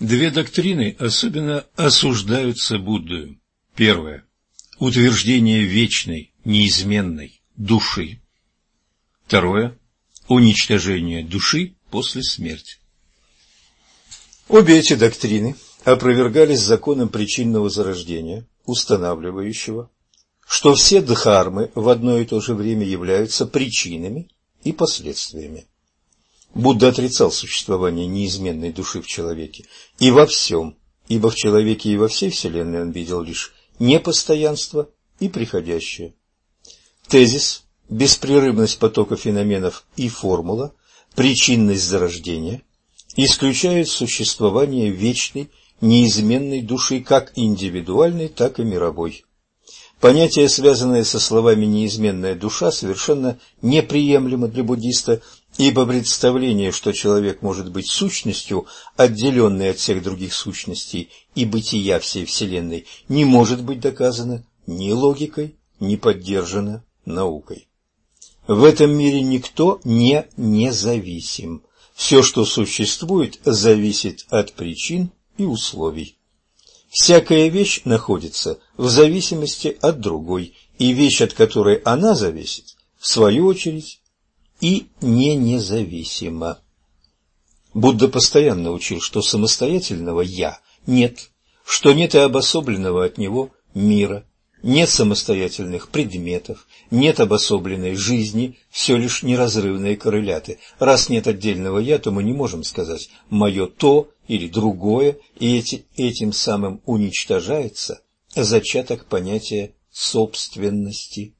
Две доктрины особенно осуждаются Буддою. Первое. Утверждение вечной, неизменной души. Второе. Уничтожение души после смерти. Обе эти доктрины опровергались законом причинного зарождения, устанавливающего, что все дхармы в одно и то же время являются причинами и последствиями. Будда отрицал существование неизменной души в человеке и во всем, ибо в человеке и во всей Вселенной он видел лишь непостоянство и приходящее. Тезис «беспрерывность потока феноменов и формула причинность зарождения» исключают существование вечной, неизменной души как индивидуальной, так и мировой. Понятие, связанное со словами «неизменная душа», совершенно неприемлемо для буддиста, ибо представление, что человек может быть сущностью, отделенной от всех других сущностей и бытия всей Вселенной, не может быть доказано ни логикой, ни поддержано наукой. В этом мире никто не независим. Все, что существует, зависит от причин и условий. Всякая вещь находится в зависимости от другой, и вещь, от которой она зависит, в свою очередь, и не независима. Будда постоянно учил, что самостоятельного «я» нет, что нет и обособленного от него мира, нет самостоятельных предметов, нет обособленной жизни, все лишь неразрывные корреляты. Раз нет отдельного «я», то мы не можем сказать «мое то» или «другое», и эти, этим самым уничтожается зачаток понятия собственности.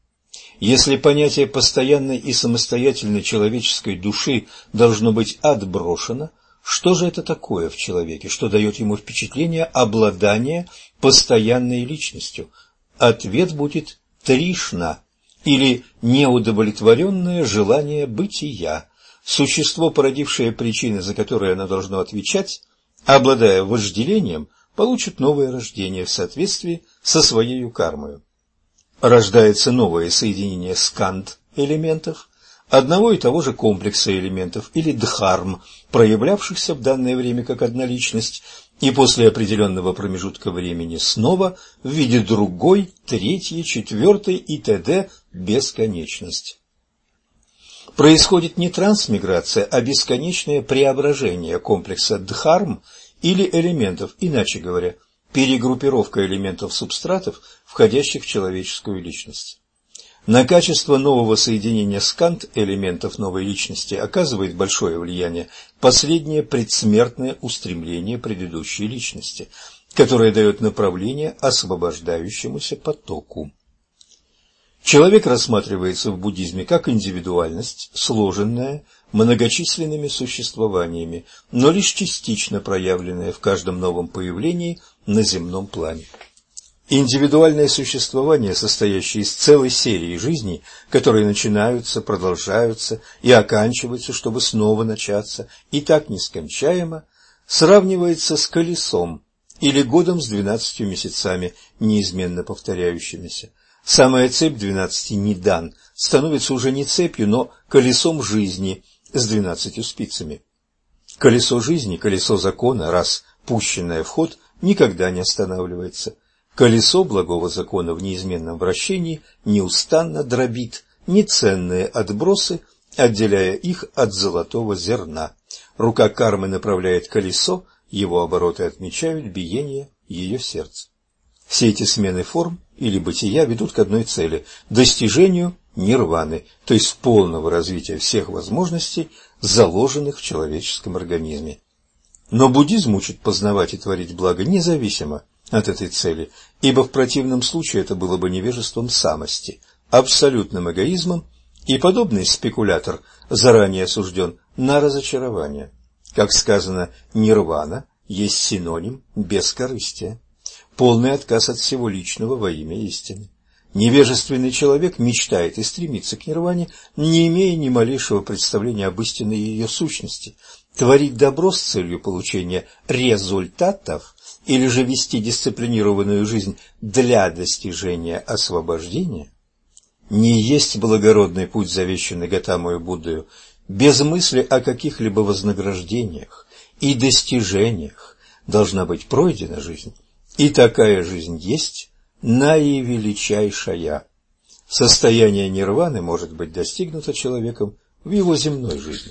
Если понятие постоянной и самостоятельной человеческой души должно быть отброшено, что же это такое в человеке, что дает ему впечатление обладания постоянной личностью – Ответ будет Тришна или неудовлетворенное желание бытия, существо, породившее причины, за которые оно должно отвечать, обладая вожделением, получит новое рождение в соответствии со своей кармой. Рождается новое соединение сканд элементов, одного и того же комплекса элементов или дхарм, проявлявшихся в данное время как одна личность, и после определенного промежутка времени снова в виде другой, третьей, четвертой и т.д. бесконечность. Происходит не трансмиграция, а бесконечное преображение комплекса дхарм или элементов, иначе говоря, перегруппировка элементов субстратов, входящих в человеческую личность. На качество нового соединения скант элементов новой личности оказывает большое влияние последнее предсмертное устремление предыдущей личности, которое дает направление освобождающемуся потоку. Человек рассматривается в буддизме как индивидуальность, сложенная многочисленными существованиями, но лишь частично проявленная в каждом новом появлении на земном плане. Индивидуальное существование, состоящее из целой серии жизней, которые начинаются, продолжаются и оканчиваются, чтобы снова начаться, и так нескончаемо, сравнивается с колесом или годом с двенадцатью месяцами, неизменно повторяющимися. Самая цепь двенадцати недан становится уже не цепью, но колесом жизни с двенадцатью спицами. Колесо жизни, колесо закона, раз пущенное в ход, никогда не останавливается – Колесо благого закона в неизменном вращении неустанно дробит неценные отбросы, отделяя их от золотого зерна. Рука кармы направляет колесо, его обороты отмечают биение ее сердца. Все эти смены форм или бытия ведут к одной цели – достижению нирваны, то есть полного развития всех возможностей, заложенных в человеческом организме. Но буддизм учит познавать и творить благо независимо от этой цели, ибо в противном случае это было бы невежеством самости, абсолютным эгоизмом, и подобный спекулятор заранее осужден на разочарование. Как сказано, нирвана есть синоним бескорыстия, полный отказ от всего личного во имя истины. Невежественный человек мечтает и стремится к нирване, не имея ни малейшего представления об истинной ее сущности. Творить добро с целью получения результатов или же вести дисциплинированную жизнь для достижения освобождения, не есть благородный путь, завещанный Гатамою Буддою, без мысли о каких-либо вознаграждениях и достижениях, должна быть пройдена жизнь, и такая жизнь есть наивеличайшая. Состояние нирваны может быть достигнуто человеком в его земной жизни.